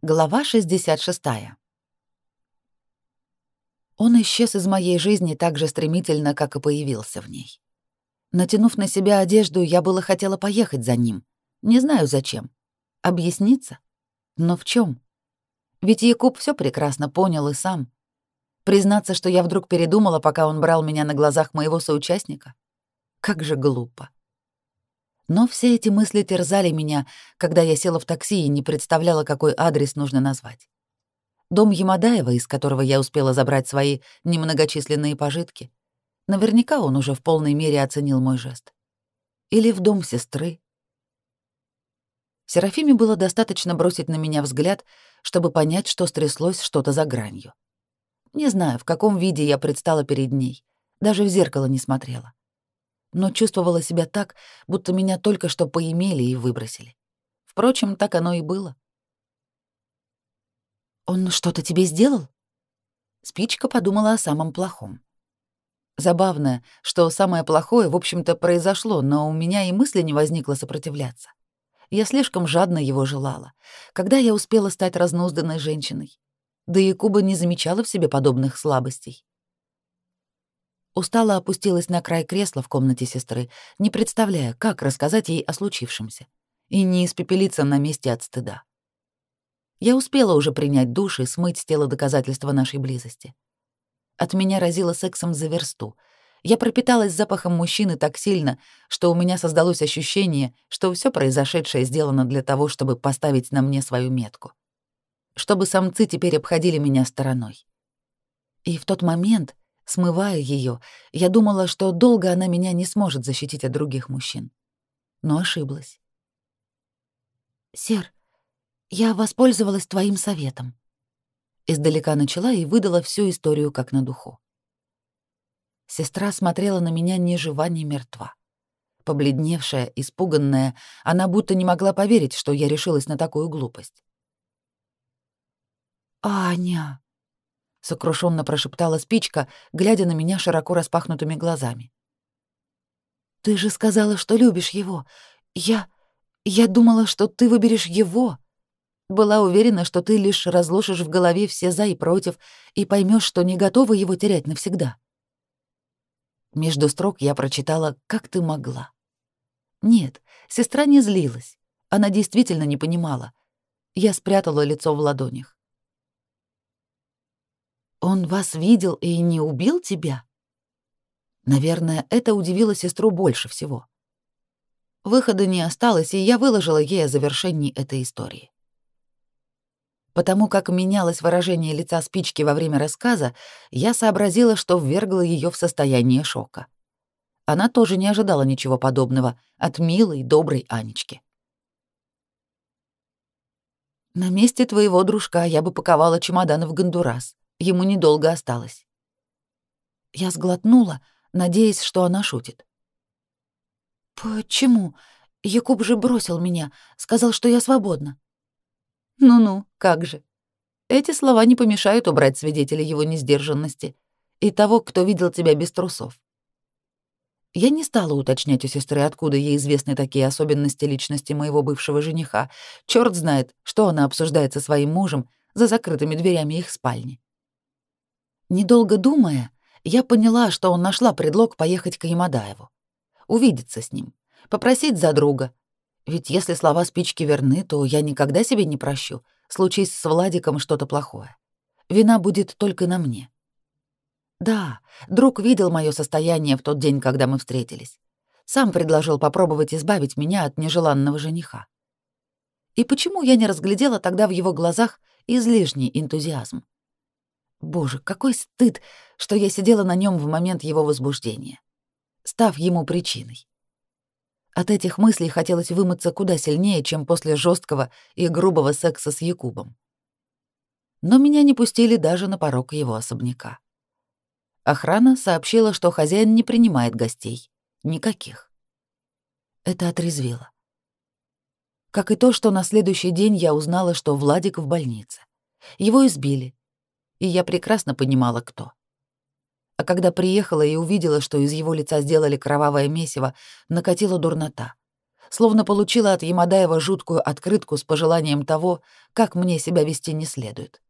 Глава 66. Он исчез из моей жизни так же стремительно, как и появился в ней. Натянув на себя одежду, я было хотела поехать за ним. Не знаю зачем. Объясниться? Но в чем? Ведь Якуб все прекрасно понял и сам. Признаться, что я вдруг передумала, пока он брал меня на глазах моего соучастника? Как же глупо. Но все эти мысли терзали меня, когда я села в такси и не представляла, какой адрес нужно назвать. Дом Ямадаева, из которого я успела забрать свои немногочисленные пожитки. Наверняка он уже в полной мере оценил мой жест. Или в дом сестры. Серафиме было достаточно бросить на меня взгляд, чтобы понять, что стряслось что-то за гранью. Не знаю, в каком виде я предстала перед ней. Даже в зеркало не смотрела но чувствовала себя так, будто меня только что поимели и выбросили. Впрочем, так оно и было. «Он что-то тебе сделал?» Спичка подумала о самом плохом. Забавно, что самое плохое, в общем-то, произошло, но у меня и мысли не возникло сопротивляться. Я слишком жадно его желала. Когда я успела стать разнузданной женщиной? Да и Куба не замечала в себе подобных слабостей. Устала опустилась на край кресла в комнате сестры, не представляя, как рассказать ей о случившемся, и не испепелиться на месте от стыда. Я успела уже принять душ и смыть с тела доказательства нашей близости. От меня разило сексом за версту. Я пропиталась запахом мужчины так сильно, что у меня создалось ощущение, что все произошедшее сделано для того, чтобы поставить на мне свою метку. Чтобы самцы теперь обходили меня стороной. И в тот момент смывая ее, я думала, что долго она меня не сможет защитить от других мужчин. Но ошиблась. «Сер, я воспользовалась твоим советом». Издалека начала и выдала всю историю как на духу. Сестра смотрела на меня ни жива, ни мертва. Побледневшая, испуганная, она будто не могла поверить, что я решилась на такую глупость. «Аня!» — сокрушенно прошептала спичка, глядя на меня широко распахнутыми глазами. «Ты же сказала, что любишь его. Я... я думала, что ты выберешь его. Была уверена, что ты лишь разложишь в голове все «за» и «против» и поймешь, что не готова его терять навсегда». Между строк я прочитала «Как ты могла». Нет, сестра не злилась. Она действительно не понимала. Я спрятала лицо в ладонях. Он вас видел и не убил тебя? Наверное, это удивило сестру больше всего. Выхода не осталось, и я выложила ей о завершении этой истории. Потому как менялось выражение лица спички во время рассказа, я сообразила, что ввергла ее в состояние шока. Она тоже не ожидала ничего подобного от милой, доброй Анечки. На месте твоего дружка я бы паковала чемоданы в Гондурас. Ему недолго осталось. Я сглотнула, надеясь, что она шутит. «Почему? Якуб же бросил меня, сказал, что я свободна». «Ну-ну, как же». Эти слова не помешают убрать свидетеля его несдержанности и того, кто видел тебя без трусов. Я не стала уточнять у сестры, откуда ей известны такие особенности личности моего бывшего жениха. Черт знает, что она обсуждает со своим мужем за закрытыми дверями их спальни. Недолго думая, я поняла, что он нашла предлог поехать к Ямадаеву. Увидеться с ним, попросить за друга. Ведь если слова спички верны, то я никогда себе не прощу, случись с Владиком что-то плохое. Вина будет только на мне. Да, друг видел мое состояние в тот день, когда мы встретились. Сам предложил попробовать избавить меня от нежеланного жениха. И почему я не разглядела тогда в его глазах излишний энтузиазм? Боже, какой стыд, что я сидела на нем в момент его возбуждения, став ему причиной. От этих мыслей хотелось вымыться куда сильнее, чем после жесткого и грубого секса с Якубом. Но меня не пустили даже на порог его особняка. Охрана сообщила, что хозяин не принимает гостей. Никаких. Это отрезвило. Как и то, что на следующий день я узнала, что Владик в больнице. Его избили, и я прекрасно понимала, кто. А когда приехала и увидела, что из его лица сделали кровавое месиво, накатила дурнота. Словно получила от Ямадаева жуткую открытку с пожеланием того, как мне себя вести не следует.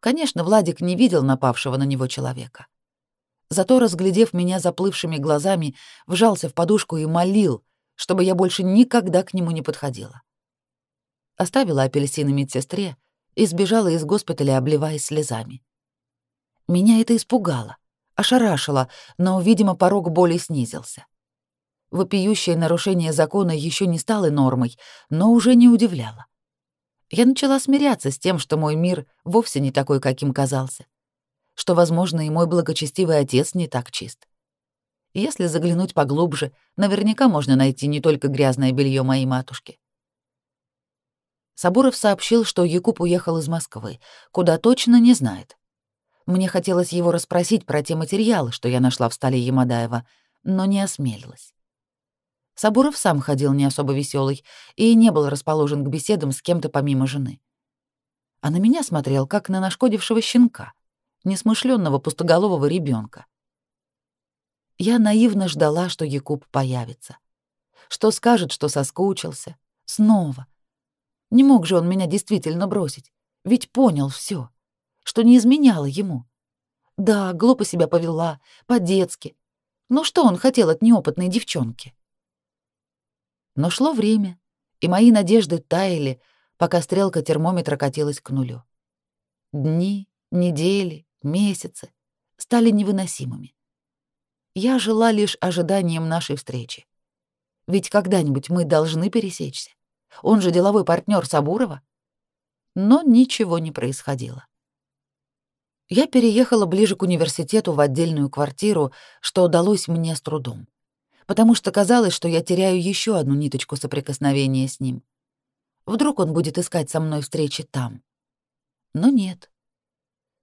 Конечно, Владик не видел напавшего на него человека. Зато, разглядев меня заплывшими глазами, вжался в подушку и молил, чтобы я больше никогда к нему не подходила. Оставила апельсины медсестре, и сбежала из госпиталя, обливаясь слезами. Меня это испугало, ошарашило, но, видимо, порог боли снизился. Вопиющее нарушение закона еще не стало нормой, но уже не удивляло. Я начала смиряться с тем, что мой мир вовсе не такой, каким казался, что, возможно, и мой благочестивый отец не так чист. Если заглянуть поглубже, наверняка можно найти не только грязное белье моей матушки — Сабуров сообщил, что Якуб уехал из Москвы, куда точно не знает. Мне хотелось его расспросить про те материалы, что я нашла в столе Ямадаева, но не осмелилась. Сабуров сам ходил не особо веселый и не был расположен к беседам с кем-то помимо жены. А на меня смотрел, как на нашкодившего щенка, несмышленного пустоголового ребенка. Я наивно ждала, что Якуб появится. Что скажет, что соскучился. Снова — не мог же он меня действительно бросить, ведь понял все, что не изменяло ему. Да, глупо себя повела, по-детски. Но что он хотел от неопытной девчонки? Но шло время, и мои надежды таяли, пока стрелка термометра катилась к нулю. Дни, недели, месяцы стали невыносимыми. Я жила лишь ожиданием нашей встречи. Ведь когда-нибудь мы должны пересечься. Он же деловой партнер Сабурова. Но ничего не происходило. Я переехала ближе к университету в отдельную квартиру, что удалось мне с трудом, потому что казалось, что я теряю еще одну ниточку соприкосновения с ним. Вдруг он будет искать со мной встречи там. Но нет.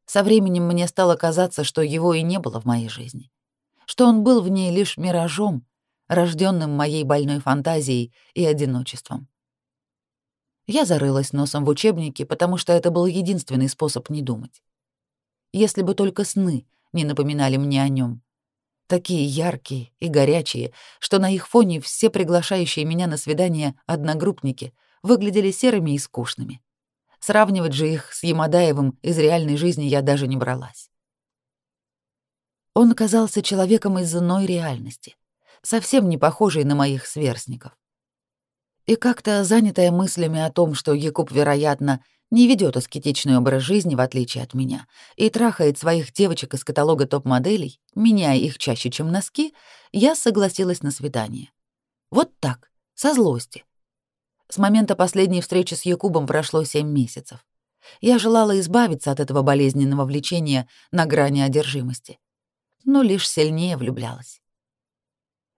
Со временем мне стало казаться, что его и не было в моей жизни, что он был в ней лишь миражом, рожденным моей больной фантазией и одиночеством. Я зарылась носом в учебники, потому что это был единственный способ не думать. Если бы только сны не напоминали мне о нем. Такие яркие и горячие, что на их фоне все приглашающие меня на свидание одногруппники выглядели серыми и скучными. Сравнивать же их с Ямадаевым из реальной жизни я даже не бралась. Он казался человеком из иной реальности, совсем не похожий на моих сверстников и как-то занятая мыслями о том, что Якуб, вероятно, не ведет аскетичный образ жизни, в отличие от меня, и трахает своих девочек из каталога топ-моделей, меняя их чаще, чем носки, я согласилась на свидание. Вот так, со злости. С момента последней встречи с Якубом прошло семь месяцев. Я желала избавиться от этого болезненного влечения на грани одержимости, но лишь сильнее влюблялась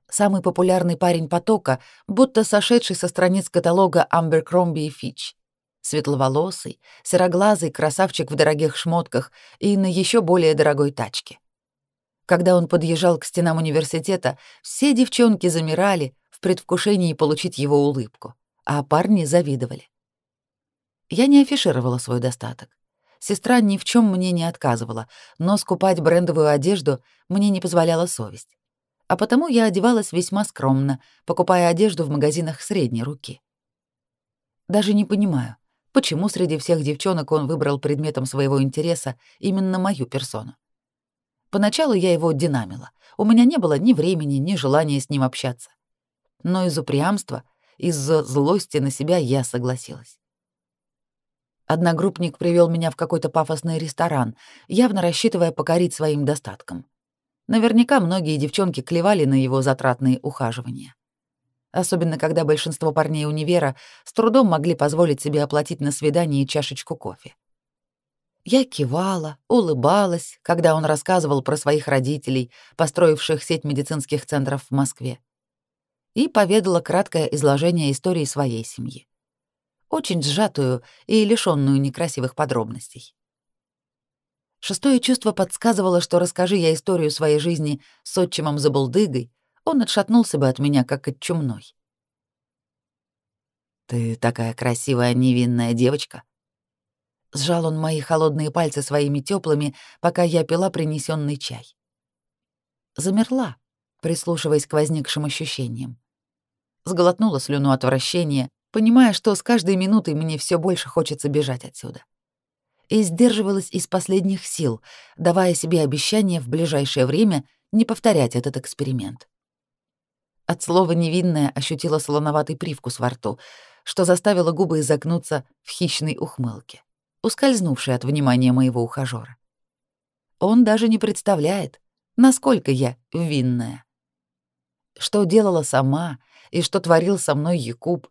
самый популярный парень потока, будто сошедший со страниц каталога Амбер Кромби и Фич. Светловолосый, сероглазый красавчик в дорогих шмотках и на еще более дорогой тачке. Когда он подъезжал к стенам университета, все девчонки замирали в предвкушении получить его улыбку, а парни завидовали. Я не афишировала свой достаток. Сестра ни в чем мне не отказывала, но скупать брендовую одежду мне не позволяла совесть а потому я одевалась весьма скромно, покупая одежду в магазинах средней руки. Даже не понимаю, почему среди всех девчонок он выбрал предметом своего интереса именно мою персону. Поначалу я его динамила. У меня не было ни времени, ни желания с ним общаться. Но из упрямства, из-за злости на себя я согласилась. Одногруппник привел меня в какой-то пафосный ресторан, явно рассчитывая покорить своим достатком. Наверняка многие девчонки клевали на его затратные ухаживания. Особенно, когда большинство парней универа с трудом могли позволить себе оплатить на свидании чашечку кофе. Я кивала, улыбалась, когда он рассказывал про своих родителей, построивших сеть медицинских центров в Москве, и поведала краткое изложение истории своей семьи. Очень сжатую и лишённую некрасивых подробностей. Шестое чувство подсказывало, что расскажи я историю своей жизни с отчимом за Забулдыгой, он отшатнулся бы от меня, как от чумной. «Ты такая красивая невинная девочка!» Сжал он мои холодные пальцы своими теплыми, пока я пила принесенный чай. Замерла, прислушиваясь к возникшим ощущениям. Сглотнула слюну отвращения, понимая, что с каждой минутой мне все больше хочется бежать отсюда и сдерживалась из последних сил, давая себе обещание в ближайшее время не повторять этот эксперимент. От слова «невинное» ощутила солоноватый привкус во рту, что заставило губы изогнуться в хищной ухмылке, ускользнувшей от внимания моего ухажёра. Он даже не представляет, насколько я винная. Что делала сама и что творил со мной Якуб.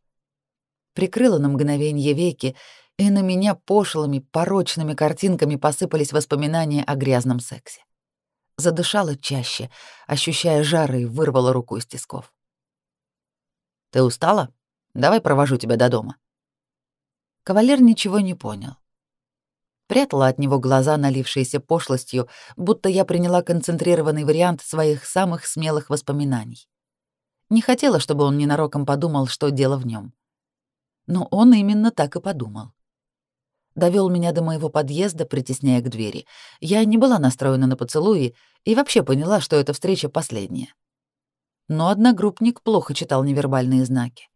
Прикрыла на мгновение веки и на меня пошлыми, порочными картинками посыпались воспоминания о грязном сексе. Задышала чаще, ощущая жары, и вырвала руку из тисков. «Ты устала? Давай провожу тебя до дома». Кавалер ничего не понял. Прятала от него глаза, налившиеся пошлостью, будто я приняла концентрированный вариант своих самых смелых воспоминаний. Не хотела, чтобы он ненароком подумал, что дело в нем. Но он именно так и подумал довел меня до моего подъезда, притесняя к двери. Я не была настроена на поцелуи и вообще поняла, что эта встреча последняя. Но одногруппник плохо читал невербальные знаки.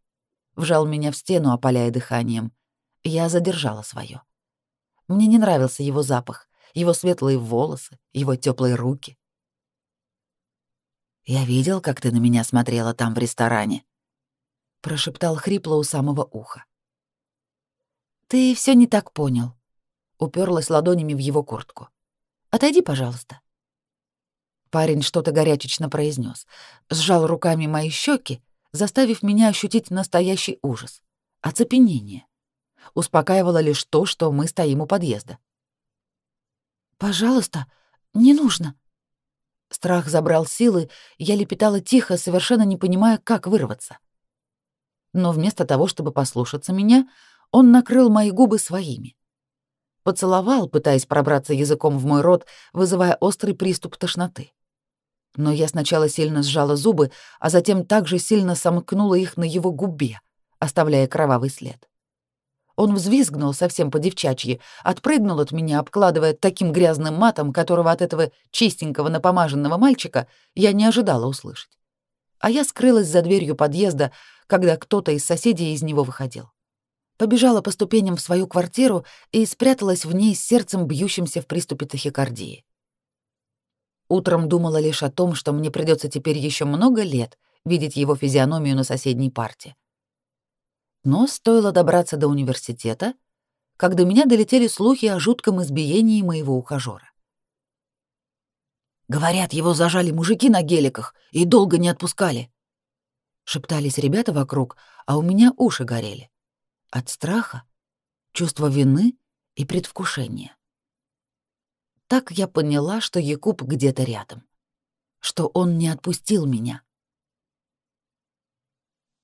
Вжал меня в стену, опаляя дыханием. Я задержала свое. Мне не нравился его запах, его светлые волосы, его теплые руки. «Я видел, как ты на меня смотрела там в ресторане», — прошептал хрипло у самого уха. «Ты все не так понял», — уперлась ладонями в его куртку. «Отойди, пожалуйста». Парень что-то горячечно произнес, сжал руками мои щеки, заставив меня ощутить настоящий ужас, оцепенение. Успокаивало лишь то, что мы стоим у подъезда. «Пожалуйста, не нужно». Страх забрал силы, я лепетала тихо, совершенно не понимая, как вырваться. Но вместо того, чтобы послушаться меня, он накрыл мои губы своими. Поцеловал, пытаясь пробраться языком в мой рот, вызывая острый приступ тошноты. Но я сначала сильно сжала зубы, а затем также сильно сомкнула их на его губе, оставляя кровавый след. Он взвизгнул совсем по-девчачьи, отпрыгнул от меня, обкладывая таким грязным матом, которого от этого чистенького напомаженного мальчика я не ожидала услышать. А я скрылась за дверью подъезда, когда кто-то из соседей из него выходил побежала по ступеням в свою квартиру и спряталась в ней с сердцем бьющимся в приступе тахикардии. Утром думала лишь о том, что мне придется теперь еще много лет видеть его физиономию на соседней парте. Но стоило добраться до университета, как до меня долетели слухи о жутком избиении моего ухажера. Говорят, его зажали мужики на геликах и долго не отпускали. Шептались ребята вокруг, а у меня уши горели от страха, чувства вины и предвкушения. Так я поняла, что Якуб где-то рядом, что он не отпустил меня,